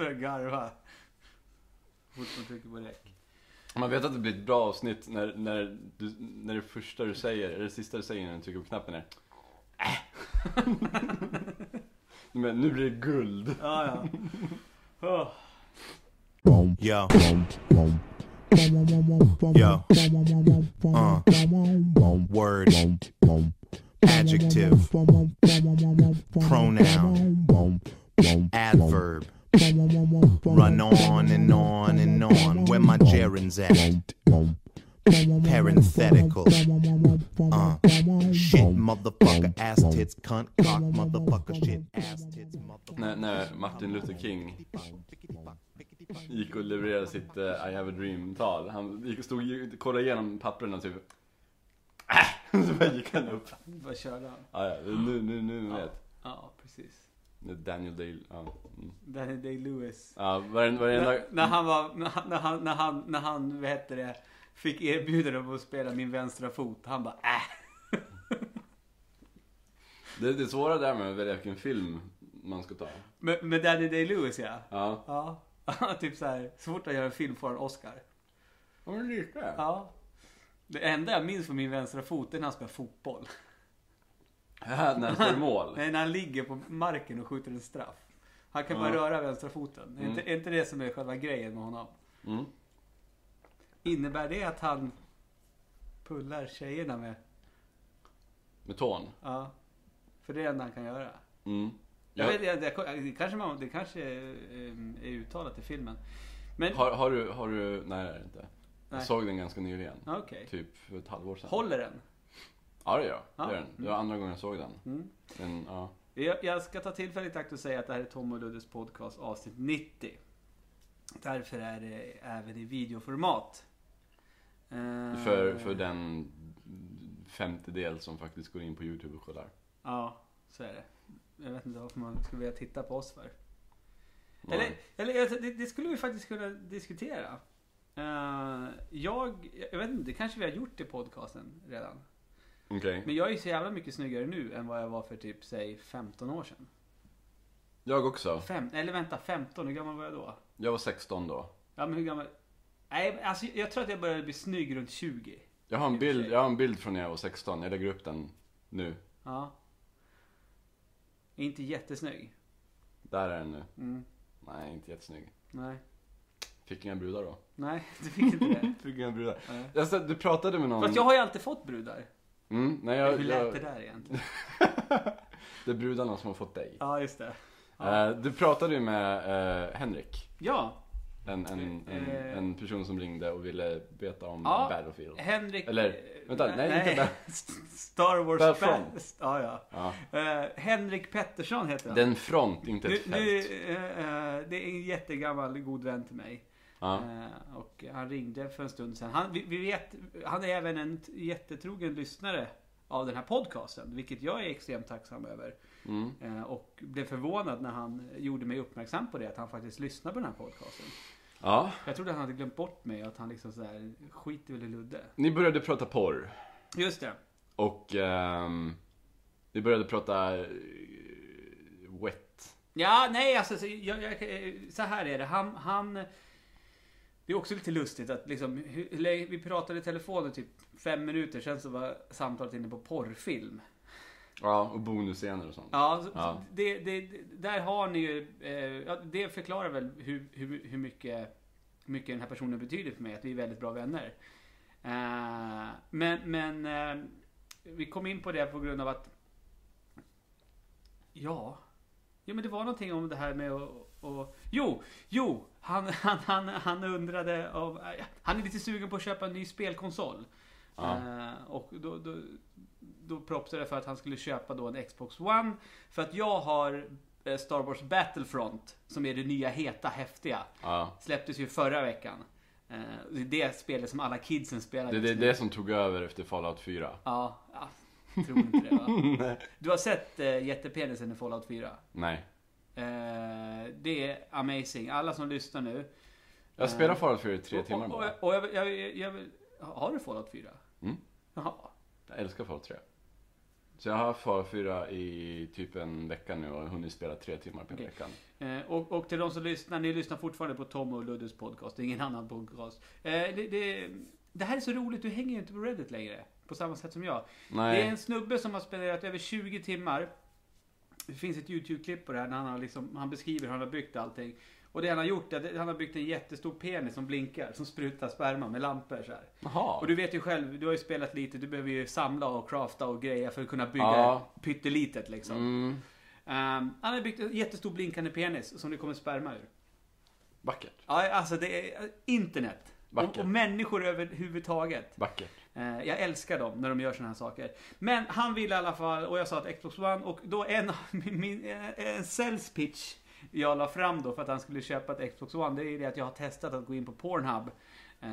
börjar garva. Fort man trycker på räck. Man vet att det blir ett bra avsnitt när, när, du, när det första du säger, eller det sista du säger när du trycker på knappen är äh. Men nu blir det guld. Ja, ja. Oh. Yo. Yo. Uh. Word. Adjective. Pronoun. Adverb. Run on and on and on. Where my gerunds at? Parenthetical. Uh. Shit, motherfucker, ass tits, cunt, cock, motherfucker, shit, ass tits, motherfucker. När, när Martin Luther King gick och levererade sitt eh, I have a dream-tal. Han gick och stod och kollade igenom papperna typ. Äh! Så bara gick han upp. Bara körde han. Ja, ja, nu, nu, nu Ja. vet. Ja, precis. Daniel Day, ja. Mm. Danny Day-Lewis. Ja, varenda, varenda, När, när han var, när han, när han, när han, när han, vad heter det, fick erbjudande om att spela min vänstra fot. Han bara äh. det, det svåra där med att välja vilken film man ska ta. Med, med Danny Day-Lewis ja. Ja. Ja. typ så här, så fort han gör en film får han Oscar. Ja, men lite. Ja. Det enda jag minns från min vänstra fot är när han spelar fotboll. När han står i mål. Nej, när han ligger på marken och skjuter en straff. Han kan bara röra vänstra foten. Är, Mm. inte, är inte det som är själva grejen med honom? Mm. Innebär det att han pullar tjejerna med? Med tån. Ja. För det är det enda han kan göra. Mm. Jag Ja. vet, det, det, det kanske, man, det kanske är, är uttalat i filmen. Men, Har, har du, har du, nej det är det inte. Jag Nej. såg den ganska nyligen. okej. Typ för ett halvår sedan. Håller den? Ja det gör jag. Ja. Det, gör den. det var andra gången jag såg den. Mm. den ja. Jag, jag ska ta tillfället i akt och säga att det här är Tom och Luddes podcast avsnitt 90. Därför är det även i videoformat. Eh, för, för den femtedel som faktiskt går in på Youtube och kollar. Ja, så är det. Jag vet inte varför man skulle vilja titta på oss för. Ja. Eller, eller det, det skulle vi faktiskt kunna diskutera. Eh, jag, jag vet inte, det kanske vi har gjort i podcasten redan. Okej. Men jag är så jävla mycket snyggare nu än vad jag var för typ, säg 15 år sedan. Jag också. Fem, eller vänta, 15, hur gammal var jag då? Jag var 16 då. Ja men hur gammal? Nej, alltså jag tror att jag började bli snygg runt 20. Jag har en bild, jag har en bild från när jag var 16. Jag lägger upp den nu. Ja. Inte jättesnygg. Där är den nu. Mm. Nej, inte jättesnygg. Nej. Fick inga brudar då. Nej, du fick inte det. Fick inga brudar. Nej. Alltså, du pratade med någon... Fast jag har ju alltid fått brudar. Mm, nej, jag, Hur lät jag, det där egentligen? det är brudarna som har fått dig. Ja, just det. Ja. Eh, du pratade ju med eh, Henrik. ja. En, en, en, Eh. en person som ringde och ville veta om Ja. Battlefield. Henrik... Eller, vänta, nej, inte Bat- Star Wars... Battlefront. Bat- Ja, ja. Ja. Eh, Henrik Pettersson heter han. Den front, inte nu, ett nu, fält. eh, eh, det är en jättegammal god vän till mig. Ja. Eh, och han ringde för en stund sedan. Han, vi, vi vet, han är även en jättetrogen lyssnare av den här podcasten. Vilket jag är extremt tacksam över. Mm. Eh, och blev förvånad när han gjorde mig uppmärksam på det. Att han faktiskt lyssnar på den här podcasten. ja. Jag trodde han hade glömt bort mig och att han liksom sådär skiter väl i Ludde. Ni började prata porr. Just det. Och ehm, ni började prata eh, wet. Ja, nej alltså så, jag, jag, så här är det. Han, han... Det är också lite lustigt att liksom, vi pratade i telefon i typ fem minuter, sen så var samtalet inne på porrfilm. Ja, och bonusscener och sånt. Ja, så, Ja. Det, det, där har ni ju, eh, det förklarar väl hur, hur, hur mycket, mycket den här personen betyder för mig, att vi är väldigt bra vänner. Eh, men, men eh, vi kom in på det på grund av att, ja, ja men det var någonting om det här med att, och, jo, jo, han, han, han, han undrade av, han är lite sugen på att köpa en ny spelkonsol. Ja. Eh, och då, då, då propsade jag för att han skulle köpa då en Xbox One. För att jag har eh, Star Wars Battlefront, som är det nya heta, häftiga. Ja. Släpptes ju förra veckan. Eh, det är det spelet som alla kidsen spelar Det är det, det som tog över efter Fallout 4. Ja, ja, tror inte det va? Du har sett eh, jättepenisen i Fallout 4? Nej. Eh, det är amazing. Alla som lyssnar nu. Jag spelade Fallout 4 i tre och, timmar och, bara. och, och jag, jag, jag, Har du Fallout 4? Mm. Jaha. Jag älskar Fallout 3. Så jag har haft Far 4 i typ en vecka nu och hunnit spela tre timmar per Okej. veckan. Eh, och, och till de som lyssnar, ni lyssnar fortfarande på Tom och Luddes podcast, det är ingen annan podcast. Eh, det, det, det här är så roligt, du hänger ju inte på Reddit längre. På samma sätt som jag. Nej. Det är en snubbe som har spenderat över 20 timmar. Det finns ett YouTube-klipp på det här när han, har liksom, han beskriver hur han har byggt allting. Och det han har gjort är att han har byggt en jättestor penis som blinkar, som sprutar sperma med lampor så här. Jaha. Och du vet ju själv, du har ju spelat lite, du behöver ju samla och crafta och grejer för att kunna bygga Ja. pyttelitet liksom. Mm. Ehm, han har byggt en jättestor blinkande penis som det kommer sperma ur. Vackert. Ja, alltså det är internet. Och, och människor överhuvudtaget. Vackert. Eh, jag älskar dem när de gör såna här saker. Men han ville i alla fall, och jag sa att Xbox One, och då en, min, min, eh, en sales pitch jag la fram då för att han skulle köpa ett Xbox One, det är det att jag har testat att gå in på Pornhub. Eh,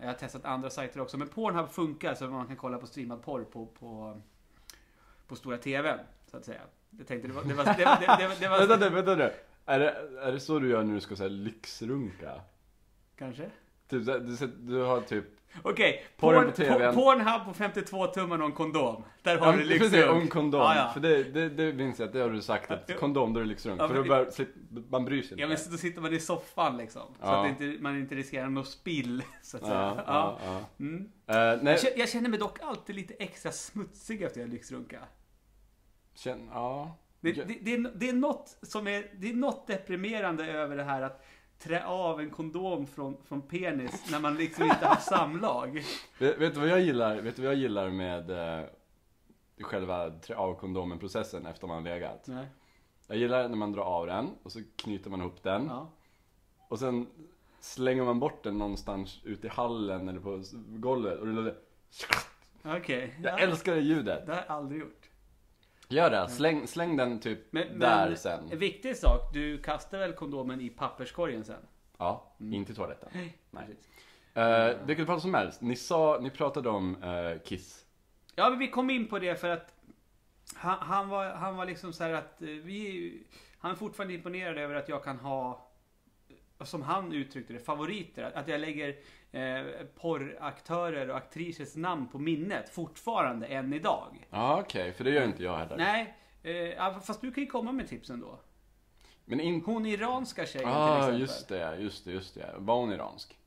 jag har testat andra sajter också, men Pornhub funkar så man kan kolla på streamad porr på, på, på stora TVn, så att säga. Jag tänkte det var... Det var, det var, det var, det var, det var, Vänta nu, vänta nu. Är det, är det så du gör när du ska säga lyxrunka? Kanske? Typ, du, du har typ... Okej, porn, på TVn. por- Pornhub på 52 tummar och en kondom. Där har Ja, du får säga lyxrunk. om kondom. Ja, ja. För det, det, det minns jag det har du sagt. Att kondom, då är det lyxrunk. Ja, för då bör, man bryr sig inte. Ja men så då sitter man i soffan liksom. Så Ja. att inte, man inte riskerar något spill. Så att säga. ja. Mm. Eh, nej, Jag, känner, jag känner mig dock alltid lite extra smutsig efter jag lyxrunka. känn, ja. Det, det, det, är, det är något som är, det är något deprimerande över det här att trä av en kondom från, från penis när man liksom inte har samlag. Vet, vet du vad jag gillar? Vet du vad jag gillar med eh, själva trä av kondomen-processen efter man har legat? Nej. Jag gillar när man drar av den och så knyter man ihop den. Ja. Och sen slänger man bort den någonstans ute i hallen eller på golvet. Och det låter... Okej. Jag Ja. älskar det ljudet. Det har jag aldrig gjort. Gör det. Släng, släng den typ Men, där men sen. en viktig sak, du kastar väl kondomen i papperskorgen sen? Ja, inte i toaletten. Nej. Precis. Uh, vilket fall som helst. Ni sa, ni pratade om eh, Kiss. Ja, men vi kom in på det för att han, han, var, han var liksom så här att eh, vi... Han är fortfarande imponerad över att jag kan ha, som han uttryckte det, favoriter. Att jag lägger eh, porraktörer och aktrisers namn på minnet fortfarande än idag. Ja, okej. för det gör inte jag heller. Nej, eh, ja, fast du kan ju komma med tips ändå. Men inte... Hon iranska tjejen till Ah, exempel. just det, just det, just det. Var hon iransk?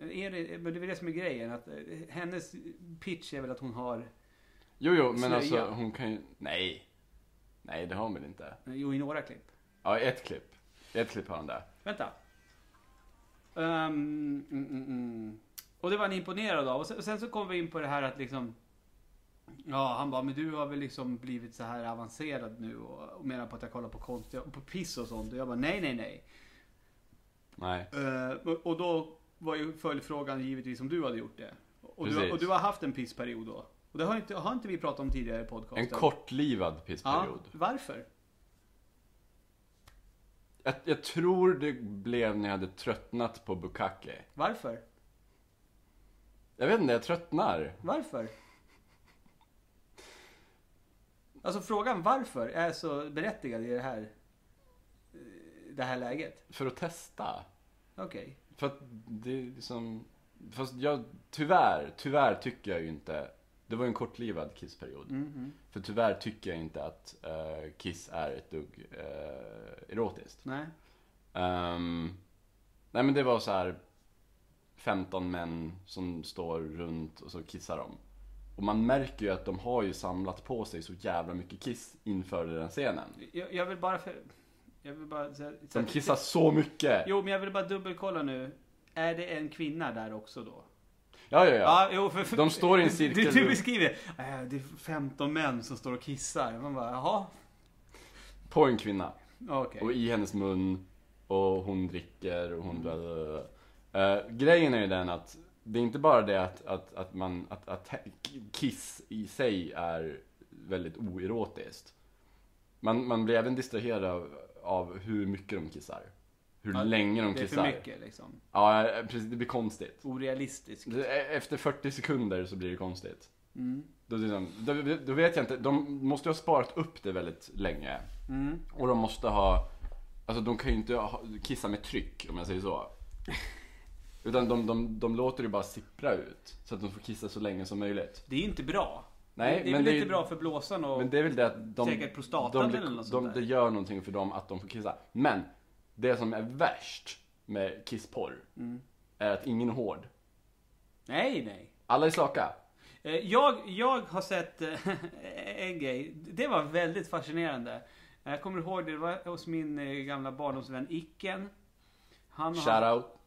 Är det, men det är väl det som är grejen. Att eh, hennes pitch är väl att hon har, Jo, jo, men Slöja. alltså hon kan ju... Nej. Nej, det har hon väl inte? jo i några klipp. Ja, i ett klipp. I ett klipp har hon det. Vänta. Ehm, mm, mm. Och det var han imponerad av. Och sen, och sen så kom vi in på det här att liksom... Ja, han bara, men du har väl liksom blivit så här avancerad nu och, och menar på att jag kollar på konst, på piss och sånt. Och jag bara, nej, nej, nej. Nej. Eh, och- då var ju följdfrågan givetvis om du hade gjort det. Och du, och du har haft en pissperiod då. Och det har inte, har inte vi pratat om tidigare i podcasten. En kortlivad Ja, pissperiod. varför? Jag, jag tror det blev när jag hade tröttnat på Bukake. Varför? Jag vet inte, jag tröttnar. Varför? Alltså frågan varför är så berättigad i det här, eh, det här läget. För att testa. Okej. För att det är liksom... Fast jag, tyvärr, tyvärr tycker jag ju inte... Det var ju en kortlivad Kiss-period. Mhm. För tyvärr tycker jag inte att eh, Kiss är ett dugg uh, erotiskt. Nej. Ehm, nej men det var så här 15 män som står runt och så kissar de. Och man märker ju att de har ju samlat på sig så jävla mycket kiss inför den scenen. Jag, jag vill bara för... Jag vill bara... Så, så, De kissar så mycket! Jo, men jag vill bara dubbelkolla nu. Är det en kvinna där också då? Ja, ja, ja. Ja, jo, för, för, De står i en cirkel Du, du beskriver äh, det är 15 män som står och kissar. Man bara, jaha. På en kvinna. Okej. Och i hennes mun. Och hon dricker och hon... Bla, bla, bla. Eh, grejen är ju den att det är inte bara det att, att, att, man, att, att kiss i sig är väldigt oerotiskt. Man, man blir även distraherad av, av hur mycket de kissar. Hur Ja, länge de Det är kissar. för mycket liksom. Ja, precis. Det blir konstigt. Orealistiskt. Efter 40 sekunder så blir det konstigt. Mm. Då, liksom, då, då vet jag inte. De måste ju ha sparat upp det väldigt länge. Mm. Och de måste ha, alltså de kan ju inte ha, kissa med tryck om jag säger så. Utan de, de, de låter det bara sippra ut. Så att de får kissa så länge som möjligt. Det är inte bra. Nej, det är men väl det, inte bra för blåsan och... Men det är väl det att de, Säkert prostatan de, eller något de, sånt de, där. det gör någonting för dem att de får kissa. Men det som är värst med kissporr Mm. är att ingen är hård. Nej, nej. Alla är slaka. Eh, Jag, jag har sett eh, en grej. Det var väldigt fascinerande. Jag kommer ihåg det var hos min eh, gamla barndomsvän Icken. Han han- Shoutout.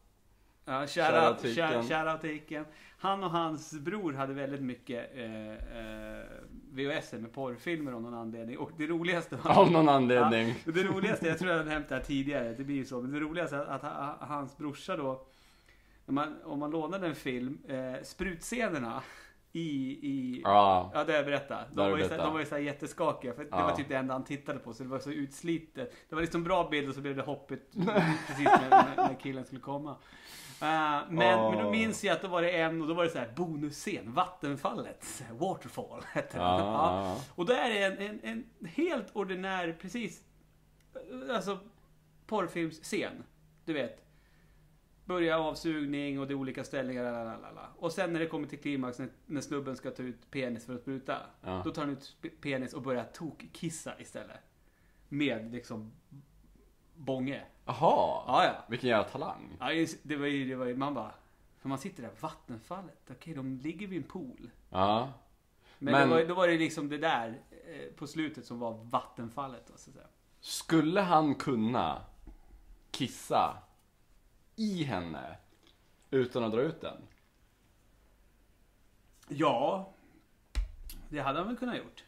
Ja, Shoutout shoutout till Icken. Han och hans bror hade väldigt mycket eh, eh, VHS med porrfilmer av någon anledning. Och det roligaste var... Av någon anledning. Ja, det roligaste, jag tror jag har nämnt det här tidigare, det blir ju så. Men det roligaste att ha- hans brorsa då, man, om man lånade en film, eh, sprutscenerna i, i Ja. Ja, det har jag berättat. De Det var, ju så, berättat. de var ju så här jätteskakiga, för det Ja. var typ det enda han tittade på, så det var så utslitet. Det var liksom bra bild och så blev det hoppigt precis när, när, när killen skulle komma. Eh, men, Åh. men då minns jag att då var det en och då var det så här bonusscen, Vattenfallet, Waterfall hette den. Ja, Ja. ja. Och då är det en, en, en helt ordinär, precis, eh, alltså porrfilmsscen. Du vet. Börja avsugning och det är olika ställningar. Lalalala. Och sen när det kommer till klimax, när, när snubben ska ta ut penis för att spruta. Ja. Då tar han ut penis och börjar tokkissa istället. Med liksom bånge. Jaha. Ja, ja. Vilken jävla talang. ja det var ju, det var ju, man bara... För man sitter där, vattenfallet. Okej, de ligger vid en pool. Ja. Men, Men- var, då var det liksom det där eh, på slutet som var vattenfallet. då, Så att säga. Skulle han kunna kissa i henne utan att dra ut den? Ja, det hade han väl kunnat gjort.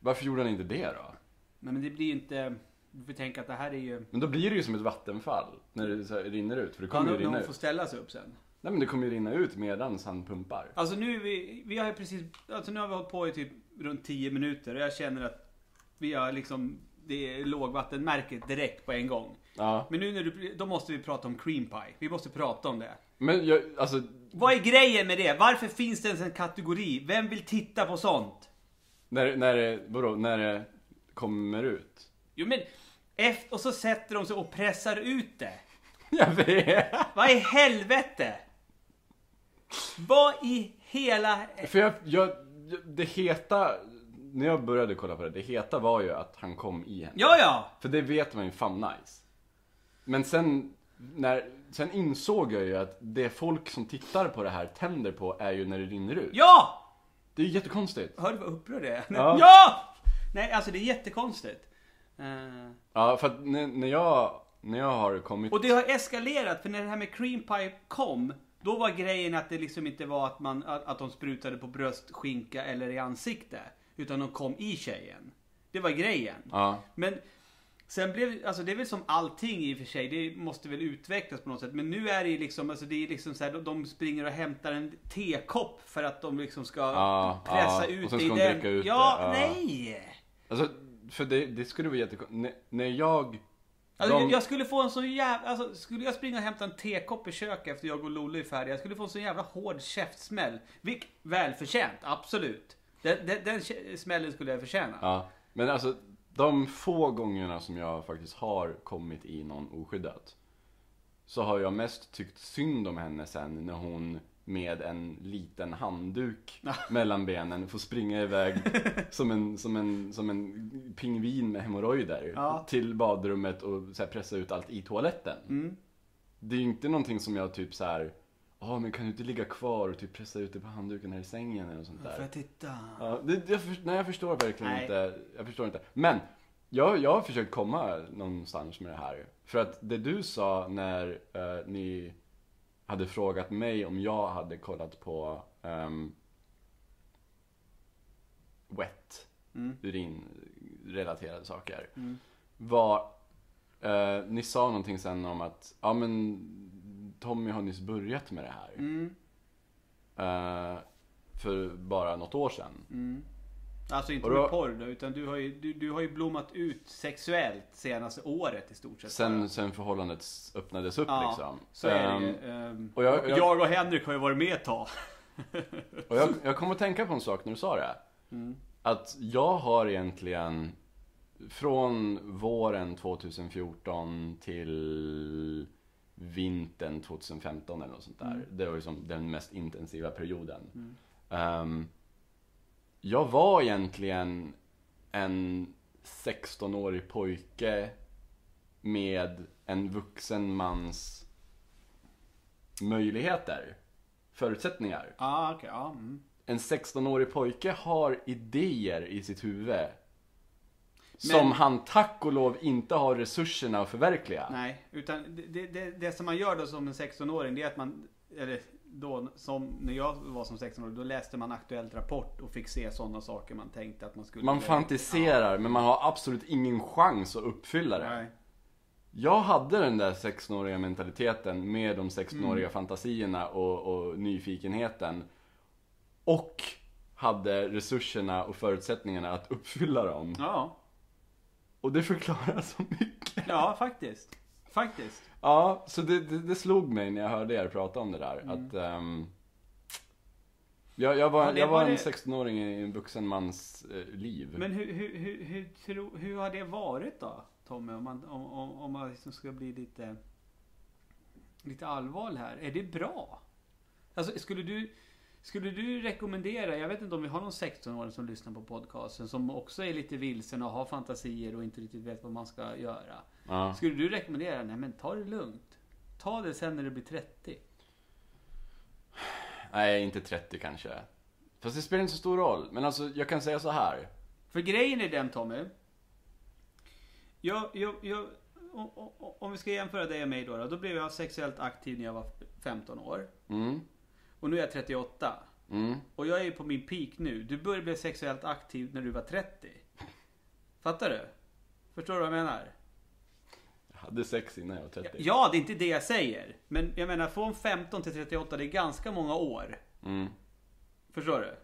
Varför gjorde han inte det då? Men det blir ju inte... Du får tänka att det här är ju... Men då blir det ju som ett vattenfall när det så här rinner ut. För det kommer ju rinna ut. får ställa sig upp sen. Nej men det kommer ju rinna ut medans han pumpar. Alltså nu är vi... Vi har ju precis... Alltså nu har vi hållit på i typ runt 10 minuter och jag känner att vi har liksom... Det är lågvattenmärket direkt på en gång. Ja. Men nu när du... Då måste vi prata om cream pie. Vi måste prata om det. Men jag, alltså, Vad är grejen med det? Varför finns det ens en kategori? Vem vill titta på sånt? när, när vadå, när det kommer ut? Jo men... Efter, och så sätter de sig och pressar ut det. Jag vet! Vad i helvete? Vad i hela... För jag, jag, det heta, när jag började kolla på det, det heta var ju att han kom i henne. Ja, ja! För det vet man ju fan nice. Men sen, när, sen insåg jag ju att det folk som tittar på det här tänder på är ju när det rinner ut. Ja! Det är ju jättekonstigt. Hör du vad upprörd jag är? Ja. ja! Nej, alltså det är jättekonstigt. Eh, Ja, för att när, när jag, när jag har kommit... och det har eskalerat, för när det här med cream pie kom, då var grejen att det liksom inte var att, man, att, att de sprutade på bröst, skinka eller i ansikte. Utan de kom i tjejen. Det var grejen. Ja. Men sen blev alltså det är väl som allting i och för sig, det måste väl utvecklas på något sätt. Men nu är det ju liksom, alltså det är liksom så här, de- springer och hämtar en tekopp för att de liksom ska Ja, pressa ja, ut det i de den. ut ja, det, ja. nej! Alltså, för det, det skulle vara jättekonstigt. När, jag... Alltså, de- Jag skulle få en så jävla, alltså skulle jag springa och hämta en tekopp i köket efter jag och Lolle är färdiga, jag skulle få en så jävla hård käftsmäll. Vilk, välförtjänt, absolut. Den, den, den smällen skulle jag förtjäna. Ja, men alltså de få gångerna som jag faktiskt har kommit i någon oskyddat så har jag mest tyckt synd om henne sen när hon med en liten handduk mellan benen får springa iväg som en, som en, som en pingvin med hemorrojder Ja. till badrummet och så pressa ut allt i toaletten. Mm. Det är ju inte någonting som jag typ så här. Ja, men kan du inte ligga kvar och typ pressa ut det på handduken här i sängen eller något sånt där? Får jag titta? Ja, det, jag, för, nej, jag förstår verkligen Nej. inte. Jag förstår inte. Men, jag, jag har försökt komma någonstans med det här. För att det du sa när eh, ni hade frågat mig om jag hade kollat på um, wet, Mm. urinrelaterade saker. Mm. Var, eh, ni sa någonting sen om att, ja men Tommy har nyss börjat med det här. Mm. Eh, för bara något år sedan. Mm. Alltså inte då- med porr då, utan du har, ju, du, du har ju blommat ut sexuellt senaste året i stort sett. Sen, sen förhållandet öppnades upp ja, liksom. så är det Ehm, ju. Ehm, och jag- jag- jag och Henrik har ju varit med ett tag. Och jag, jag kom att tänka på en sak när du sa det. Mm. Att jag har egentligen från våren 2014 till vintern 2015 eller något sånt där. Mm. Det var liksom den mest intensiva perioden. Ehm, jag var egentligen en 16-årig pojke med en vuxen mans möjligheter, förutsättningar. Ja, okej. ja. Mm. En 16-årig pojke har idéer i sitt huvud som han tack och lov inte har resurserna att förverkliga. Nej, utan det, det, det, som man gör då som en 16-åring det är att man, eller då som när jag var som 16-åring, då läste man Aktuellt Rapport och fick se sådana saker man tänkte att man skulle Man fantiserar men man har absolut ingen chans att uppfylla det. Nej. Jag hade den där 16-åriga mentaliteten med de 16-åriga fantasierna och, och nyfikenheten. Och hade resurserna och förutsättningarna att uppfylla dem. Ja, Och det förklarar så mycket. ja faktiskt. Faktiskt. Ja, så det, det, det slog mig när jag hörde er prata om det där. Att ehm, jag, jag var, Mm. Ja, jag var var en det- 16-åring i en vuxen mans eh, liv. Men hur, hur, hur, hur, tro, hur har det varit då, Tommy? Om man, om, om, om man liksom ska bli lite, lite allvarlig här. Är det bra? Alltså, skulle du, skulle du rekommendera, jag vet inte om vi har någon 16-åring som lyssnar på podcasten som också är lite vilsen och har fantasier och inte riktigt vet vad man ska göra. Ja. Skulle du rekommendera, nej men ta det lugnt. Ta det sen när du blir 30. Nej, inte 30 kanske. Fast det spelar inte så stor roll. Men alltså, jag kan säga så här. För grejen är den Tommy. Jag, jag, jag, om vi ska jämföra dig och mig då, då. Då blev jag sexuellt aktiv när jag var 15 år. Mm, Och nu är jag 38. mm. Och jag är ju på min peak nu. Du började bli sexuellt aktiv när du var 30. Fattar du? Förstår du vad jag menar? Jag hade sex innan jag var 30. Ja, det är inte det jag säger. Men jag menar från 15 till 38, det är ganska många år. Mm. Förstår du?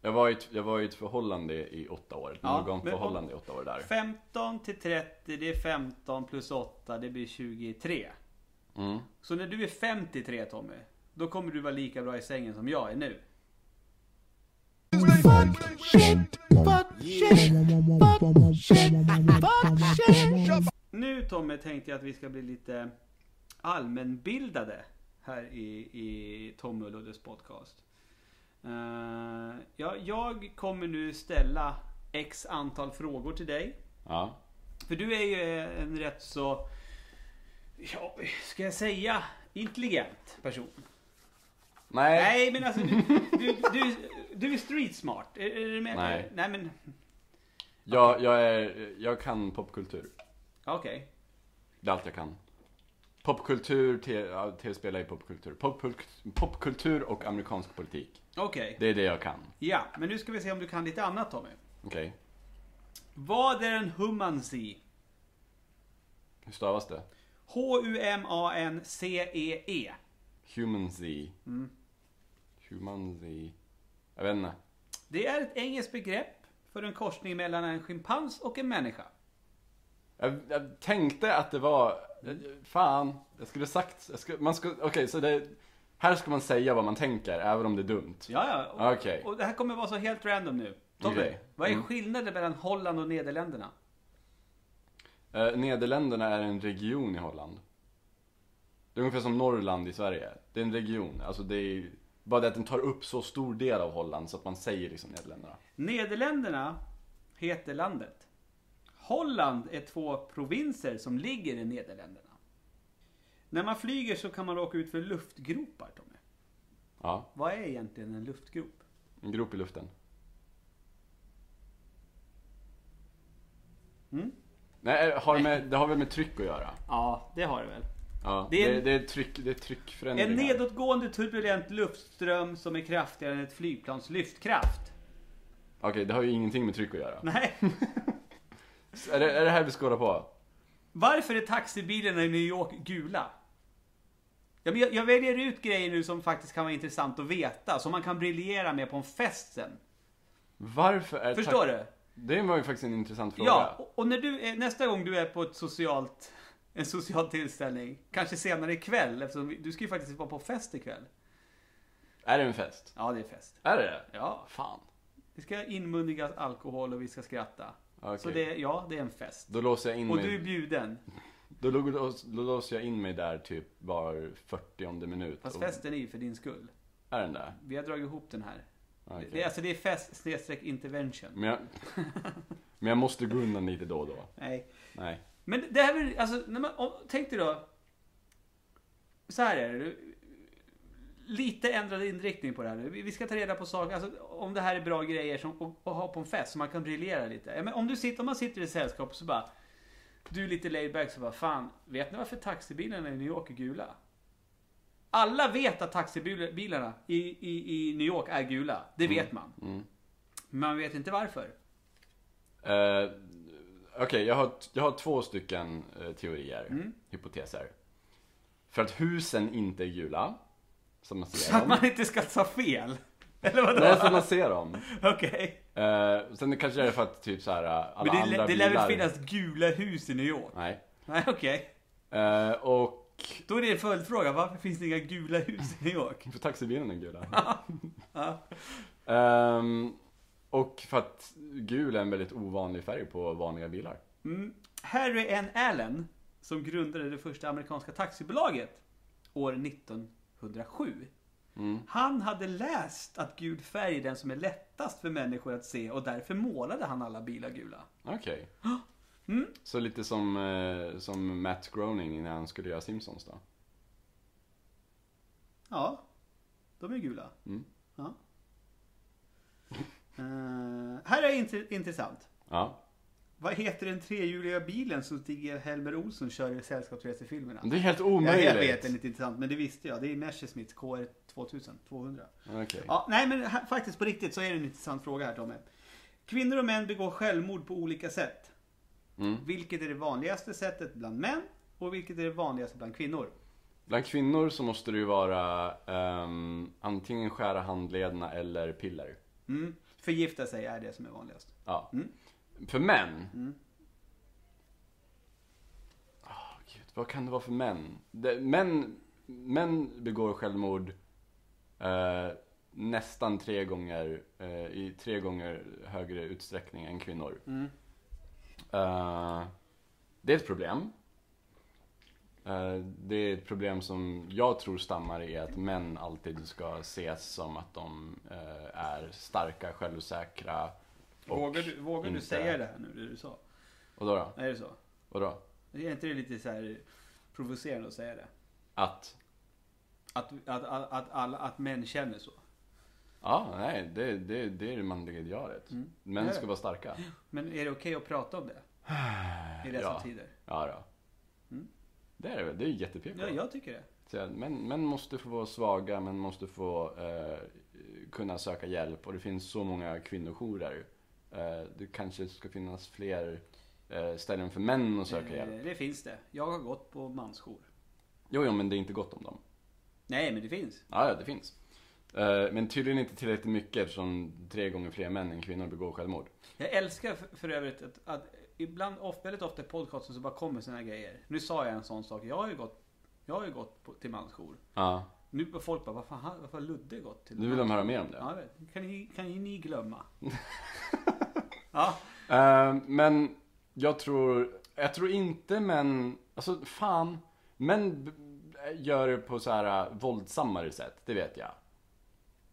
Jag, var i ett, jag var i ett förhållande i åtta år. Ett Ja, monogant men- förhållande i åtta år där. 15 till 30, det är 15 plus 8, det blir 23. Mm. Så när du är 53 Tommy, då kommer du vara lika bra i sängen som jag är nu. Nu Tommy tänkte jag att vi ska bli lite allmänbildade här i, i Tommy och Luddes podcast. Eh, ja, jag kommer nu ställa x antal frågor till dig. Ja. För du är ju en rätt så, ja, ska jag säga, intelligent person. Nej. Nej, men alltså du, du, du, du är street smart. Är, är du med? Nej. Nej, men Jag, jag, är, jag kan popkultur. okej. Det är allt jag kan. Popkultur, te- ja, tv-spel är popkultur. Popkult- Popkultur och amerikansk politik. Okej. Det är det jag kan. Ja, men nu ska vi se om du kan lite annat Tommy. Okej. Vad är en humancy? Hur stavas det? H-U-M-A-N-C-E-E. Human Z. Human Z. Jag vet inte. Det är ett engelskt begrepp för en korsning mellan en schimpans och en människa. Jag, jag tänkte att det var... Fan. Jag skulle sagt... Jag skulle, man ska, Okej, så det... Här ska man säga vad man tänker, även om det är dumt. Ja, ja. Och, Okej. och det här kommer vara så helt random nu. Tommy, Okej. vad är Mm. skillnaden mellan Holland och Nederländerna? Eh, Nederländerna är en region i Holland. Det är ungefär som Norrland i Sverige. Det är en region. Alltså det är bara det att den tar upp så stor del av Holland så att man säger liksom Nederländerna. Nederländerna heter landet. Holland är två provinser som ligger i Nederländerna. När man flyger så kan man råka ut för luftgropar, Tommy. Ja, Vad är egentligen en luftgrop? en grop i luften. Mm? Nej, har det, med, det har väl med tryck att göra? Ja, det har det väl. Ja, Det är en- det är, tryck, det är tryckförändringar. En nedåtgående turbulent luftström som är kraftigare än ett flygplans lyftkraft. Okej, det har ju ingenting med tryck att göra. Nej. Är det, är det här vi skålar på? Varför är taxibilarna i New York gula? Ja, men Jag, jag väljer ut grejer nu som faktiskt kan vara intressant att veta, som man kan briljera med på en fest sen. Varför är Förstår du? Det var ju faktiskt en intressant fråga. Ja, och- och när du är, nästa gång du är på ett socialt, en social tillställning, kanske senare ikväll, eftersom du ska ju faktiskt vara på fest ikväll. Är det en fest? Ja, det är fest. Är det det? Ja, Fan. vi ska inmundiga alkohol och vi ska skratta. Okej. Så det, ja, det är en fest. Då låser jag in Och mig. du är bjuden. Då, då, då, låser jag in mig där typ var 40 minut. Fast Och- festen är ju för din skull. Är den där? Vi har dragit ihop den här. Okej. Det, är- alltså det är fest snedstreck intervention. Men jag, men jag måste gå undan lite då och då. Nej. Nej. Men det här är alltså, när man, om, tänk dig då. Så här är det. Lite ändrad inriktning på det här nu. Vi ska ta reda på saker, alltså om det här är bra grejer som, att, att ha på en fest så man kan briljera lite. Men om, du sitter, om man sitter i sällskap så bara, du är lite laid back så bara, fan, vet ni varför taxibilarna i New York är gula? Alla vet att taxibilarna i, i, i New York är gula. Det vet man. Mm. Men man vet inte varför. Eh, Okej, jag, har, jag har två stycken eh, teorier, Mm. hypoteser. För att husen inte är gula, som man Så ser att dem. man inte ska ta fel. Eller vadå? Nej, som man ser dem. Okej. Eh, sen det kanske är för att typ så här alla Men det, andra lä- det lär bilar... väl finnas gula hus i New York? Nej. Nej, okej. Eh, och Då är det en följdfråga. Varför finns det inga gula hus i New York? för taxibilen är gula. Ja. Och för att gul är en väldigt ovanlig färg på vanliga bilar. Mm. Harry N. Allen, som grundade det första amerikanska taxibolaget år 1907. Mm. Han hade läst att gul färg är den som är lättast för människor att se och därför målade han alla bilar gula. Okej. Mm. Så lite som, eh, som Matt Groening när han skulle göra Simpsons då. Ja, de är gula. Mm. Ja. Eh, här är int- intressant. Ja. Vad heter den trehjuliga bilen som Stig-Helmer Olsson kör i Sällskapsresefilmerna? Det är helt omöjligt. jag vet, det är lite intressant, men det visste jag. Det är Messerschmitts KR 2000, 200. Okej. Ja, nej men här, faktiskt på riktigt så är det en intressant fråga här Tommy. Kvinnor och män begår självmord på olika sätt. Mm. Vilket är det vanligaste sättet bland män och vilket är det vanligaste bland kvinnor? Bland kvinnor så måste det ju vara ehm, antingen skära handlederna eller piller. Mm. Förgifta sig är det som är vanligast. Ja. Mm. För män? Mm. Åh, Gud, vad kan det vara för män? Det, män, män begår självmord eh, nästan tre gånger, eh, i tre gånger högre utsträckning än kvinnor. Mm. Eh, det är ett problem. Eh, det är ett problem som jag tror stammar i att män alltid ska ses som att de eh, är starka, självsäkra. Vågar, du, vågar du inte- säga det här nu, det du sa? Och då, då? Är det så? Och då? Är inte det lite så här provocerande att säga det? Att? Att, att, att, att, alla, att män känner så. Ja, nej, det, det, det är det manliga idealet. Mm. Män ska vara starka. Men är det okej att prata om det? I dessa Ja. tider? Ja, då. Det är det väl, det är jätte-PK. Ja, jag tycker det. Så Män, män måste få vara svaga, män måste få eh, kunna söka hjälp och det finns så många kvinnojourer. Eh, det kanske ska finnas fler eh, ställen för män att söka hjälp. Eh, Det finns det. Jag har gått på mansjour. Jo, jo, men det är inte gott om dem. Nej, men det finns. Ja, ja, det finns. Eh, men tydligen inte tillräckligt mycket eftersom tre gånger fler män än kvinnor begår självmord. Jag älskar för, för övrigt att, att ibland, of, väldigt ofta i podcasten så bara kommer såna här grejer. Nu sa jag en sån sak. Jag har ju gått, jag har ju gått på, till mansjour. Ja, Nu börjar folk bara, vad fan, har- varför har Ludde gått till nu vill de mansjour?" höra mer om det. Ja, jag vet. Kan ni, kan ni, ni glömma? ja, Eh, men jag tror, jag tror inte män, alltså fan, män b- gör det på så här uh, våldsammare sätt, det vet jag.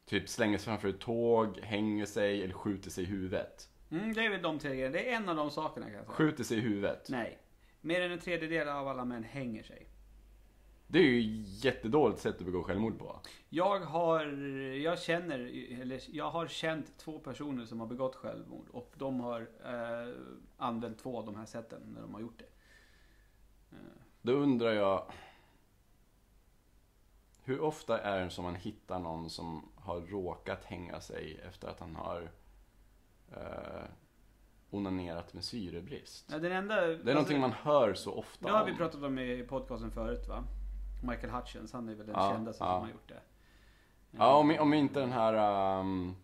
Typ slänger sig framför ett tåg, hänger sig eller skjuter sig i huvudet. Mm, det är väl de tre grejerna. Det är en av de sakerna kan jag säga. Skjuter sig i huvudet. Nej. Mer än en tredjedel av alla män hänger sig. Det är ju jättedåligt sätt att begå självmord på. Jag har, jag känner, eller jag har känt två personer som har begått självmord och de har eh, använt två av de här sätten när de har gjort det. Då undrar jag, hur ofta är det som man hittar någon som har råkat hänga sig efter att han har eh, onanerat med syrebrist? Ja, den enda, Det är någonting man hör så ofta Det har vi pratat om i podcasten förut va? Michael Hutchins, han är väl den Ja, kändaste ja. som har gjort det. Ja, om, om inte den här... ehm,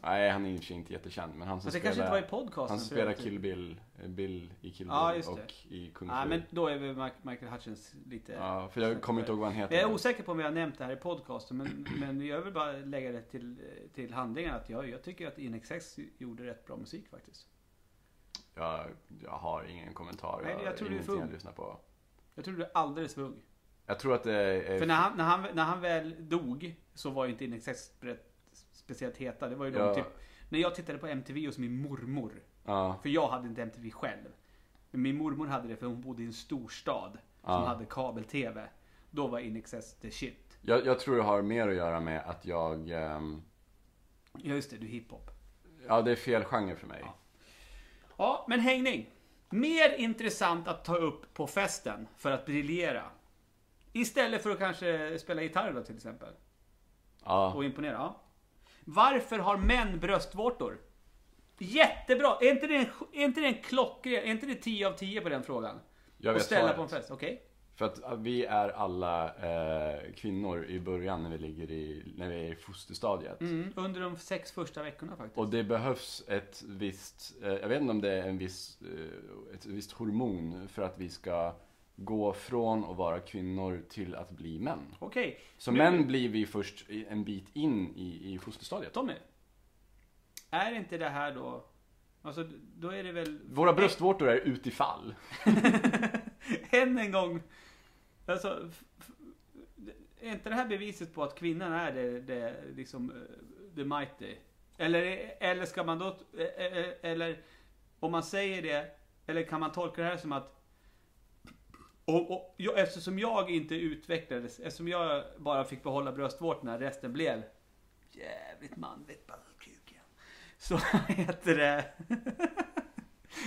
nej, han är i och för sig inte jättekänd, men han som det kanske inte spelar, var i podcasten. han spelar. Kill Bill, eh, Bill i Kill Bill Ja, och i Kung Ja, Fu. men då är väl Michael Hutchins lite... Ja, för jag kommer inte ihåg vad han heter. Jag är osäker på om vi har nämnt det här i podcasten, men, men jag vill bara lägga det till, till handlingen att jag, jag tycker att INXX gjorde rätt bra musik faktiskt. jag, jag har ingen kommentar. Nej, jag tror du är att lyssna på. Jag tror du är alldeles för ung. Jag tror att det är... För när han, när, han, när han väl dog så var ju inte INXX speciellt heta. Det var ju de Ja. typ, när jag tittade på MTV hos min mormor. Ja, För jag hade inte MTV själv. Men min mormor hade det för hon bodde i en storstad. Som Ja. hade kabel-TV. Då var In Excess the shit. jag, jag tror det har mer att göra med att jag... ehm, Ja just det, du är hiphop. ja, det är fel genre för mig. Ja. Ja, men hängning. Mer intressant att ta upp på festen för att briljera. Istället för att kanske spela gitarr då till exempel. Ja, Och imponera. Ja. Varför har män bröstvårtor? Jättebra! Är inte det en, är inte det en klockren, är inte det 10 av 10 på den frågan? jag vet ställa svaret. på en fest, okej? För att vi är alla eh, kvinnor i början när vi ligger i, när vi är i fosterstadiet. Mm, under de sex första veckorna faktiskt. Och det behövs ett visst, eh, jag vet inte om det är en viss, eh, ett visst hormon för att vi ska gå från att vara kvinnor till att bli män. Okej. Så Nu- män blir vi först en bit in i, i fosterstadiet. Tommy. Är inte det här då... Alltså, då är det väl... Våra bröstvårtor är utifall. Än en gång. Alltså, är inte det här beviset på att kvinnan är det, det liksom, eh, the mighty? Eller, eller ska man då, eh, eh, eller om man säger det, eller kan man tolka det här som att och, och, jag, eftersom jag inte utvecklades, eftersom jag bara fick behålla bröstvårtorna, resten blev jävligt manligt bara kuken. Så heter det...